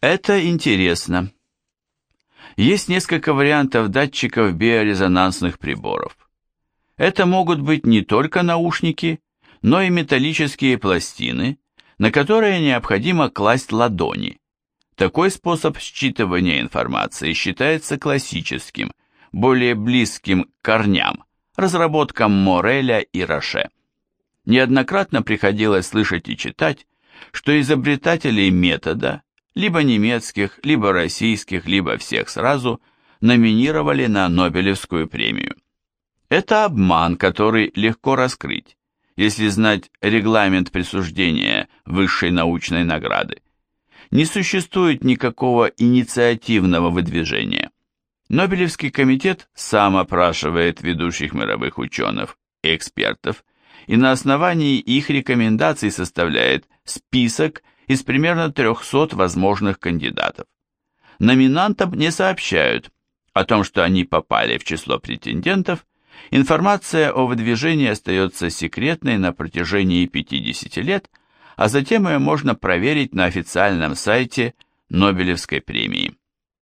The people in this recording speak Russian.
Это интересно. Есть несколько вариантов датчиков биорезонансных приборов. Это могут быть не только наушники, но и металлические пластины, на которые необходимо класть ладони. Такой способ считывания информации считается классическим, более близким к корням, разработкам Мореля и Роше. Неоднократно приходилось слышать и читать, что изобретателей метода, либо немецких, либо российских, либо всех сразу, номинировали на Нобелевскую премию. Это обман, который легко раскрыть, если знать регламент присуждения высшей научной награды. Не существует никакого инициативного выдвижения. Нобелевский комитет сам опрашивает ведущих мировых ученых и экспертов, и на основании их рекомендаций составляет список из примерно 300 возможных кандидатов. Номинантам не сообщают о том, что они попали в число претендентов, информация о выдвижении остается секретной на протяжении 50 лет, а затем ее можно проверить на официальном сайте Нобелевской премии.